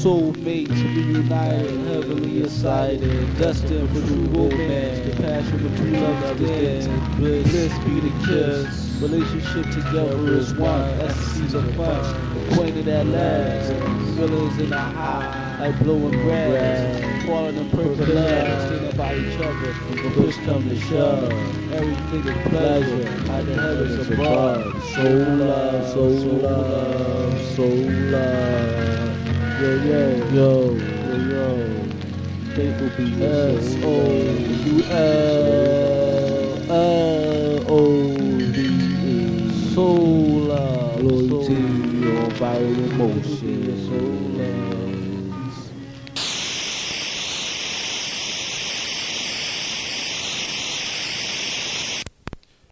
soulmates reunited, heavily excited, destined for true romance. The passion for true love dance, bliss, bliss be the kiss. Relationship together is one, essence of fun. Acquainted at last, feelings in the high, like blowing grass. In perfect love, about each other. Push come to shove, everything is pleasure. How the heavens above. Soul love, soul love, soul love. Yo, yo, yo, yo, yo. Faithful be S O U L L O V E. Soul love, loyalty, your vital emotion.